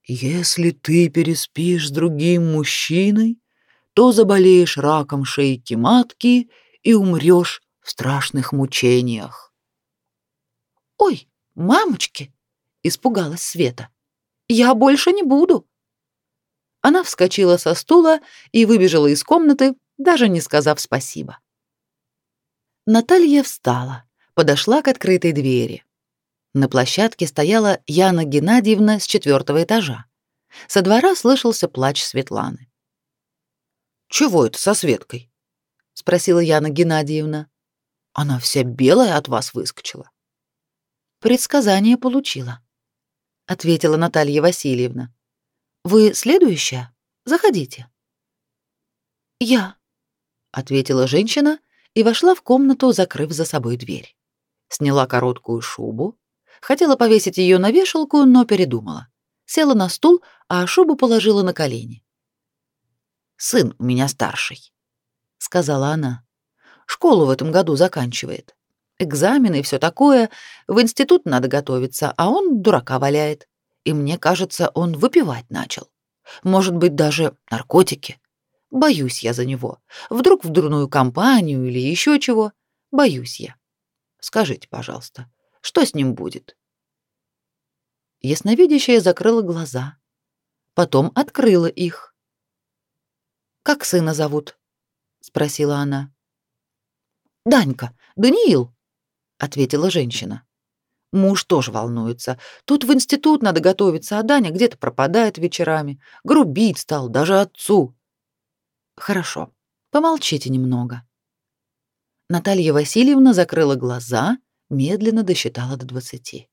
Если ты переспишь с другим мужчиной, то заболеешь раком шейки матки и умрешь в страшных мучениях. Ой, мамочки, испугалась Света. Я больше не буду. Она вскочила со стула и выбежала из комнаты, даже не сказав спасибо. Наталья встала, подошла к открытой двери. На площадке стояла Яна Геннадьевна с четвертого этажа. Со двора слышался плач Светланы. «Чего это со Светкой?» — спросила Яна Геннадьевна. «Она вся белая от вас выскочила». «Предсказание получила», — ответила Наталья Васильевна. «Вы следующая? Заходите». «Я», — ответила женщина и вошла в комнату, закрыв за собой дверь. Сняла короткую шубу, Хотела повесить ее на вешалку, но передумала. Села на стул, а шубу положила на колени. «Сын у меня старший», — сказала она. «Школу в этом году заканчивает. Экзамены и все такое. В институт надо готовиться, а он дурака валяет. И мне кажется, он выпивать начал. Может быть, даже наркотики. Боюсь я за него. Вдруг в дурную компанию или еще чего. Боюсь я. Скажите, пожалуйста, что с ним будет? Ясновидящая закрыла глаза, потом открыла их. Как сына зовут? спросила она. Данька, Даниил, ответила женщина. Муж тоже волнуется. Тут в институт надо готовиться, а Даня где-то пропадает вечерами, грубит стал даже отцу. Хорошо. Помолчите немного. Наталья Васильевна закрыла глаза медленно досчитала до двадцати.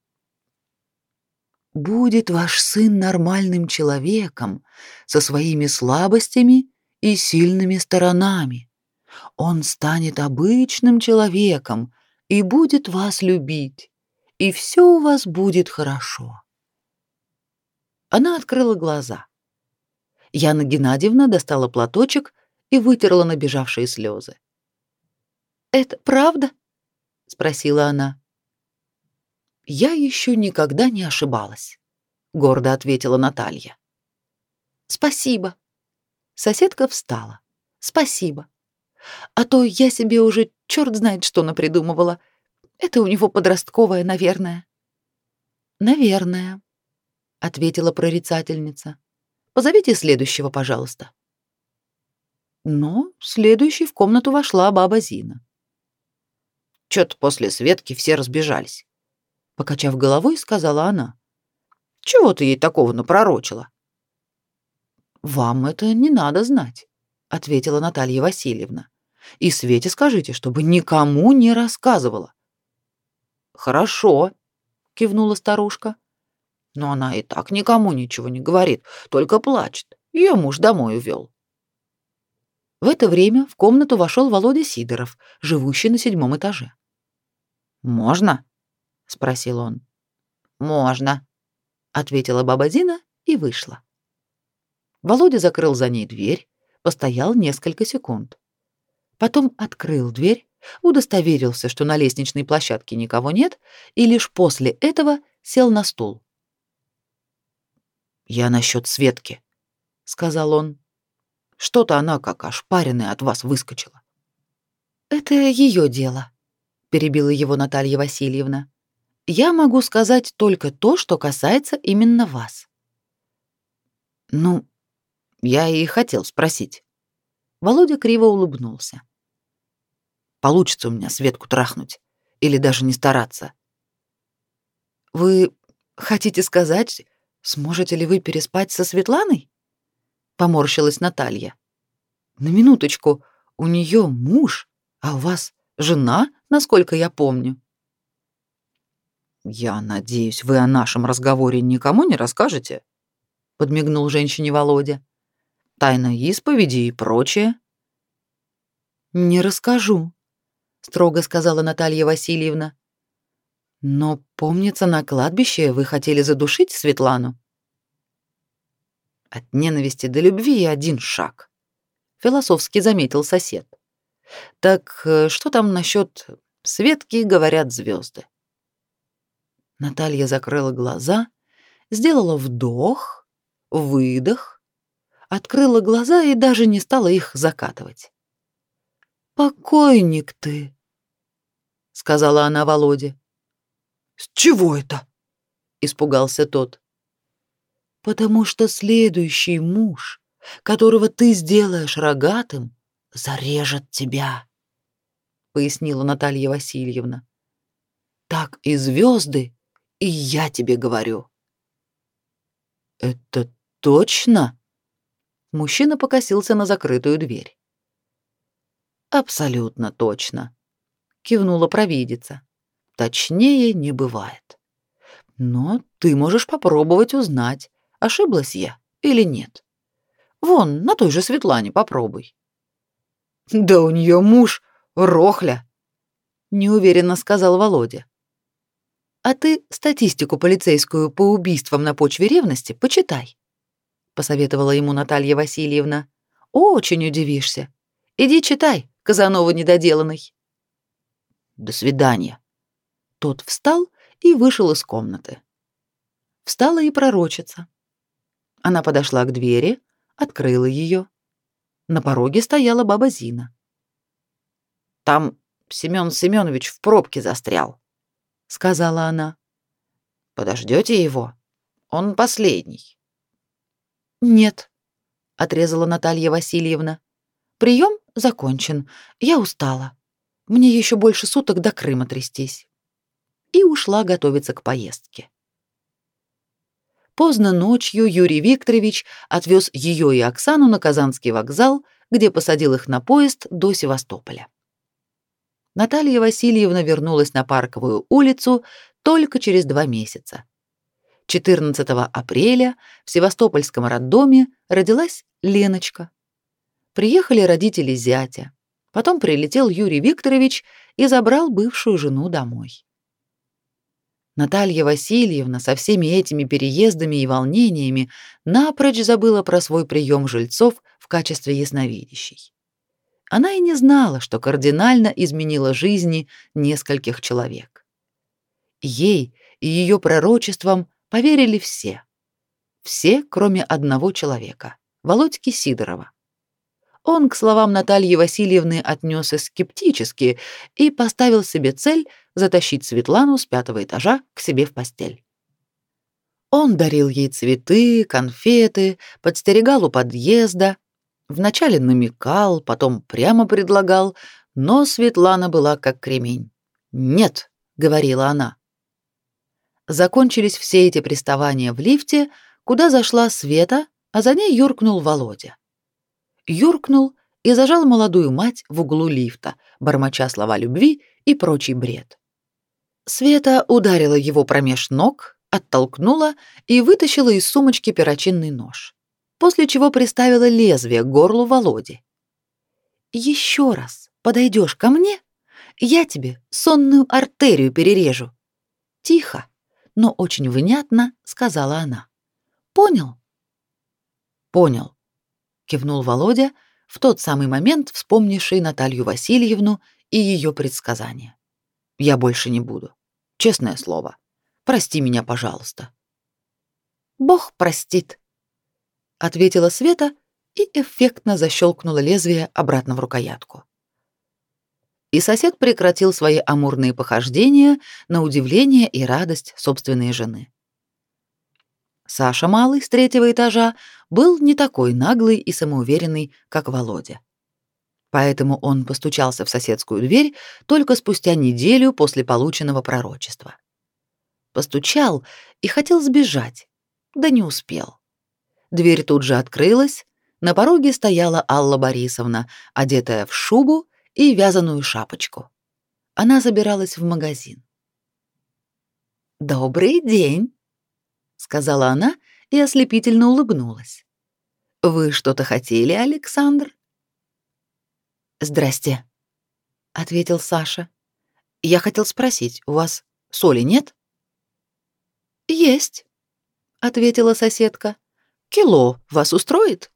«Будет ваш сын нормальным человеком, со своими слабостями и сильными сторонами. Он станет обычным человеком и будет вас любить, и все у вас будет хорошо». Она открыла глаза. Яна Геннадьевна достала платочек и вытерла набежавшие слезы. «Это правда?» спросила она. Я еще никогда не ошибалась, гордо ответила Наталья. Спасибо. Соседка встала. Спасибо. А то я себе уже черт знает что напридумывала. Это у него подростковое, наверное. Наверное, ответила прорицательница. Позовите следующего, пожалуйста. Но следующей в комнату вошла баба Зина. Чё-то после Светки все разбежались. Покачав головой, сказала она. Чего ты ей такого напророчила? Вам это не надо знать, ответила Наталья Васильевна. И Свете скажите, чтобы никому не рассказывала. Хорошо, кивнула старушка. Но она и так никому ничего не говорит, только плачет. Ее муж домой увел. В это время в комнату вошел Володя Сидоров, живущий на седьмом этаже. «Можно?» — спросил он. «Можно», — ответила баба Зина и вышла. Володя закрыл за ней дверь, постоял несколько секунд. Потом открыл дверь, удостоверился, что на лестничной площадке никого нет, и лишь после этого сел на стул. «Я насчет Светки», — сказал он. Что-то она как ошпаренная от вас выскочила. Это ее дело, перебила его Наталья Васильевна. Я могу сказать только то, что касается именно вас. Ну, я и хотел спросить. Володя криво улыбнулся. Получится у меня Светку трахнуть или даже не стараться? Вы хотите сказать, сможете ли вы переспать со Светланой? Поморщилась Наталья. На минуточку, у нее муж, а у вас жена, насколько я помню. Я надеюсь, вы о нашем разговоре никому не расскажете, подмигнул женщине Володя. Тайна исповеди и прочее. Не расскажу, строго сказала Наталья Васильевна. Но помнится, на кладбище вы хотели задушить Светлану. От ненависти до любви один шаг, философски заметил сосед. Так э, что там насчет Светки, говорят звезды? Наталья закрыла глаза, сделала вдох, выдох, открыла глаза и даже не стала их закатывать. «Покойник ты», — сказала она Володе. «С чего это?» — испугался тот потому что следующий муж, которого ты сделаешь рогатым, зарежет тебя, пояснила Наталья Васильевна. Так и звезды, и я тебе говорю. Это точно? Мужчина покосился на закрытую дверь. Абсолютно точно, кивнула провидица. Точнее не бывает. Но ты можешь попробовать узнать, ошиблась я или нет. Вон, на той же Светлане попробуй. Да у нее муж рохля, неуверенно сказал Володя. А ты статистику полицейскую по убийствам на почве ревности почитай, посоветовала ему Наталья Васильевна. Очень удивишься. Иди читай, Казанова недоделанный. До свидания. Тот встал и вышел из комнаты. Встала и пророчица. Она подошла к двери, открыла ее. На пороге стояла баба Зина. Там Семен Семенович в пробке застрял, сказала она. Подождете его? Он последний. Нет, отрезала Наталья Васильевна. Прием закончен. Я устала. Мне еще больше суток до Крыма трястись. И ушла готовиться к поездке. Поздно ночью Юрий Викторович отвез ее и Оксану на Казанский вокзал, где посадил их на поезд до Севастополя. Наталья Васильевна вернулась на Парковую улицу только через два месяца. 14 апреля в Севастопольском роддоме родилась Леночка. Приехали родители зятя. Потом прилетел Юрий Викторович и забрал бывшую жену домой. Наталья Васильевна со всеми этими переездами и волнениями напрочь забыла про свой прием жильцов в качестве ясновидящей. Она и не знала, что кардинально изменила жизни нескольких человек. Ей и ее пророчествам поверили все. Все, кроме одного человека — Володьки Сидорова. Он к словам Натальи Васильевны отнесся скептически и поставил себе цель затащить Светлану с пятого этажа к себе в постель. Он дарил ей цветы, конфеты, подстерегал у подъезда, Вначале намекал, потом прямо предлагал, но Светлана была как кремень. «Нет», — говорила она. Закончились все эти приставания в лифте, куда зашла Света, а за ней юркнул Володя. Юркнул и зажал молодую мать в углу лифта, бормоча слова любви и прочий бред. Света ударила его промеж ног, оттолкнула и вытащила из сумочки перочинный нож, после чего приставила лезвие к горлу Володи. «Еще раз подойдешь ко мне, я тебе сонную артерию перережу». Тихо, но очень внятно сказала она. «Понял?» «Понял», — кивнул Володя, в тот самый момент вспомнивший Наталью Васильевну и ее предсказания. «Я больше не буду. Честное слово. Прости меня, пожалуйста». «Бог простит», — ответила Света и эффектно защелкнула лезвие обратно в рукоятку. И сосед прекратил свои амурные похождения на удивление и радость собственной жены. Саша Малый с третьего этажа был не такой наглый и самоуверенный, как Володя. Поэтому он постучался в соседскую дверь только спустя неделю после полученного пророчества постучал и хотел сбежать, да не успел. Дверь тут же открылась, на пороге стояла Алла Борисовна, одетая в шубу и вязаную шапочку. Она забиралась в магазин. «Добрый день», — сказала она и ослепительно улыбнулась. «Вы что-то хотели, Александр?» «Здрасте», — ответил Саша. «Я хотел спросить, у вас соли нет?» «Есть», — ответила соседка. «Кило вас устроит?»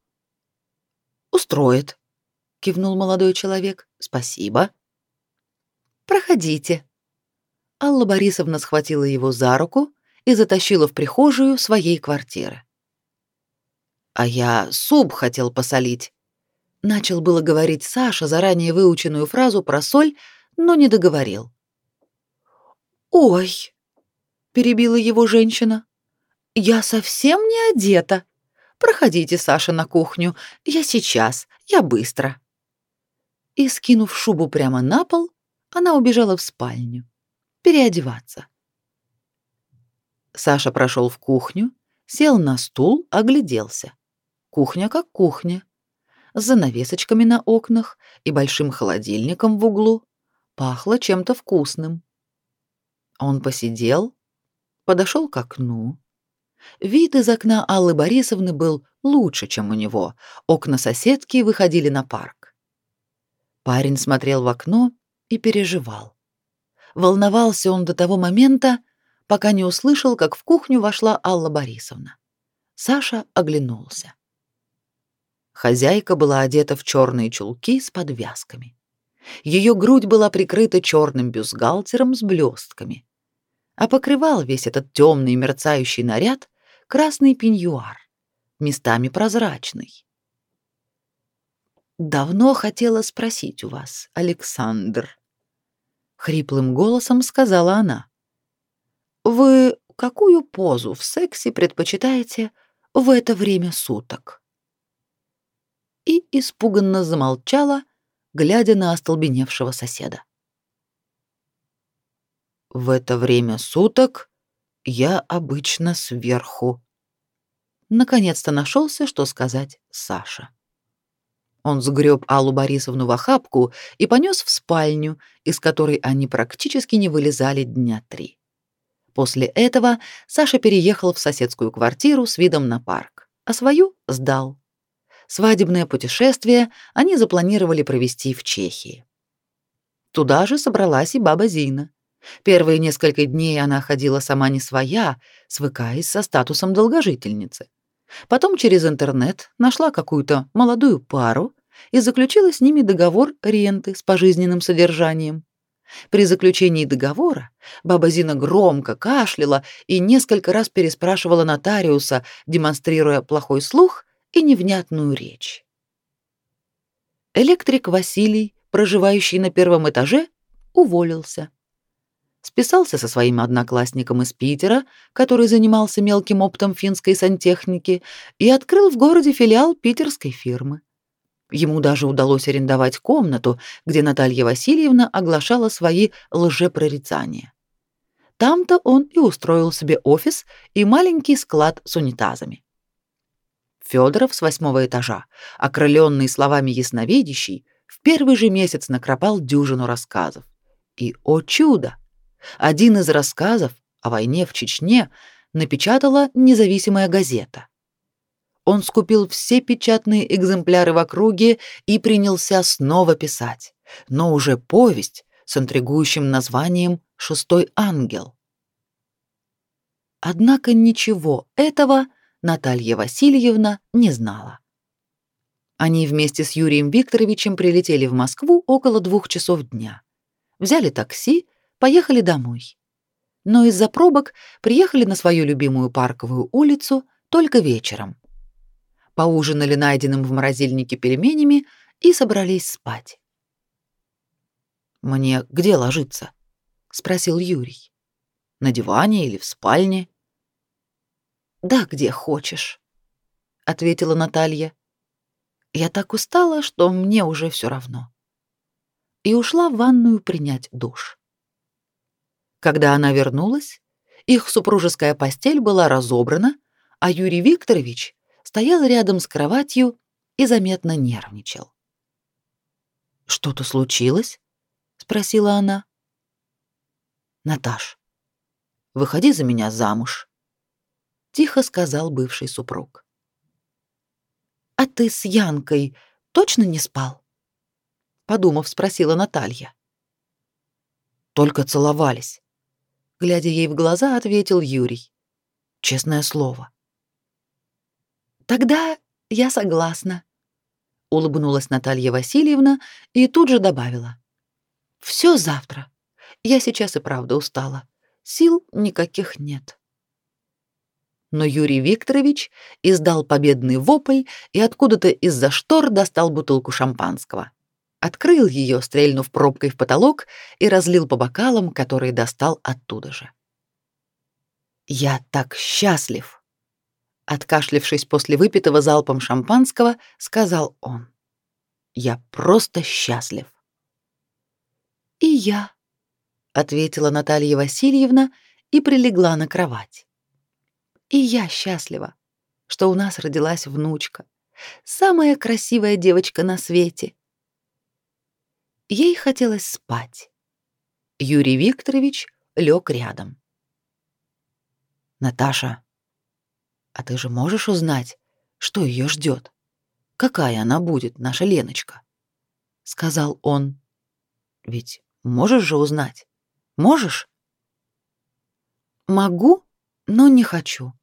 «Устроит», — кивнул молодой человек. «Спасибо». «Проходите». Алла Борисовна схватила его за руку и затащила в прихожую своей квартиры. «А я суп хотел посолить», — начал было говорить Саша заранее выученную фразу про соль, но не договорил. «Ой!» перебила его женщина. Я совсем не одета. Проходите, Саша, на кухню. Я сейчас, я быстро. И скинув шубу прямо на пол, она убежала в спальню переодеваться. Саша прошел в кухню, сел на стул, огляделся. Кухня как кухня, с занавесочками на окнах и большим холодильником в углу. Пахло чем-то вкусным. Он посидел, подошел к окну. Вид из окна Аллы Борисовны был лучше, чем у него. Окна соседки выходили на парк. Парень смотрел в окно и переживал. Волновался он до того момента, пока не услышал, как в кухню вошла Алла Борисовна. Саша оглянулся. Хозяйка была одета в черные чулки с подвязками. Ее грудь была прикрыта черным бюстгальтером с блестками а покрывал весь этот темный мерцающий наряд красный пеньюар, местами прозрачный. «Давно хотела спросить у вас, Александр», — хриплым голосом сказала она. «Вы какую позу в сексе предпочитаете в это время суток?» И испуганно замолчала, глядя на остолбеневшего соседа. В это время суток я обычно сверху. Наконец-то нашелся, что сказать Саша. Он сгреб Аллу Борисовну в охапку и понес в спальню, из которой они практически не вылезали дня три. После этого Саша переехал в соседскую квартиру с видом на парк, а свою сдал. Свадебное путешествие они запланировали провести в Чехии. Туда же собралась и баба Зина. Первые несколько дней она ходила сама не своя, свыкаясь со статусом долгожительницы. Потом через интернет нашла какую-то молодую пару и заключила с ними договор ренты с пожизненным содержанием. При заключении договора баба Зина громко кашляла и несколько раз переспрашивала нотариуса, демонстрируя плохой слух и невнятную речь. Электрик Василий, проживающий на первом этаже, уволился списался со своим одноклассником из Питера, который занимался мелким оптом финской сантехники, и открыл в городе филиал питерской фирмы. Ему даже удалось арендовать комнату, где Наталья Васильевна оглашала свои лжепрорицания. Там-то он и устроил себе офис и маленький склад с унитазами. Федоров с восьмого этажа, окрыленный словами ясновидящий, в первый же месяц накропал дюжину рассказов. И, о чудо! Один из рассказов о войне в Чечне напечатала независимая газета. Он скупил все печатные экземпляры в округе и принялся снова писать, но уже повесть с интригующим названием «Шестой ангел». Однако ничего этого Наталья Васильевна не знала. Они вместе с Юрием Викторовичем прилетели в Москву около двух часов дня. Взяли такси, поехали домой. Но из-за пробок приехали на свою любимую парковую улицу только вечером. Поужинали найденным в морозильнике пельменями и собрались спать. «Мне где ложиться?» — спросил Юрий. «На диване или в спальне?» «Да где хочешь», — ответила Наталья. «Я так устала, что мне уже все равно». И ушла в ванную принять душ. Когда она вернулась, их супружеская постель была разобрана, а Юрий Викторович стоял рядом с кроватью и заметно нервничал. «Что-то случилось?» — спросила она. «Наташ, выходи за меня замуж», тихо сказал бывший супруг. А ты с Янкой точно не спал? подумав, спросила Наталья. Только целовались, глядя ей в глаза, ответил Юрий. Честное слово. Тогда я согласна, улыбнулась Наталья Васильевна и тут же добавила: Все завтра. Я сейчас и правда устала. Сил никаких нет но Юрий Викторович издал победный вопль и откуда-то из-за штор достал бутылку шампанского. Открыл ее, стрельнув пробкой в потолок, и разлил по бокалам, которые достал оттуда же. «Я так счастлив!» Откашлившись после выпитого залпом шампанского, сказал он. «Я просто счастлив!» «И я», — ответила Наталья Васильевна и прилегла на кровать. И я счастлива, что у нас родилась внучка, самая красивая девочка на свете. Ей хотелось спать. Юрий Викторович лег рядом. Наташа, а ты же можешь узнать, что ее ждет? Какая она будет, наша Леночка? сказал он. Ведь можешь же узнать? Можешь? Могу, но не хочу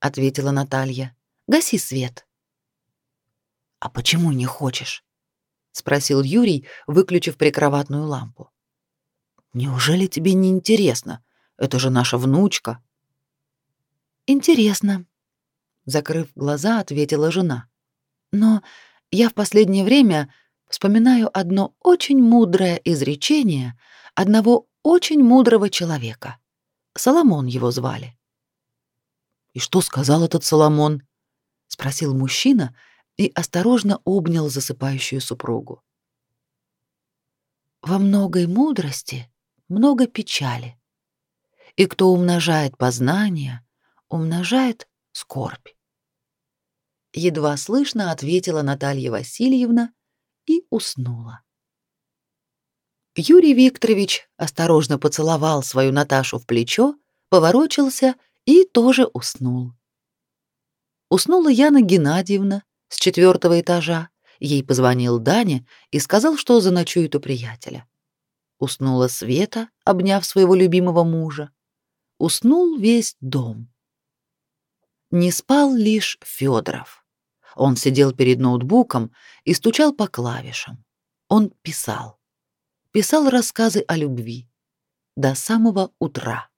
ответила Наталья. Гаси свет. А почему не хочешь? спросил Юрий, выключив прикроватную лампу. Неужели тебе не интересно? Это же наша внучка. Интересно, закрыв глаза, ответила жена. Но я в последнее время вспоминаю одно очень мудрое изречение одного очень мудрого человека. Соломон его звали. И что сказал этот Соломон? спросил мужчина и осторожно обнял засыпающую супругу. Во многой мудрости много печали. И кто умножает познание, умножает скорбь. Едва слышно ответила Наталья Васильевна и уснула. Юрий Викторович осторожно поцеловал свою Наташу в плечо, поворочился и тоже уснул. Уснула Яна Геннадьевна с четвертого этажа. Ей позвонил Даня и сказал, что заночует у приятеля. Уснула Света, обняв своего любимого мужа. Уснул весь дом. Не спал лишь Федоров. Он сидел перед ноутбуком и стучал по клавишам. Он писал. Писал рассказы о любви. До самого утра.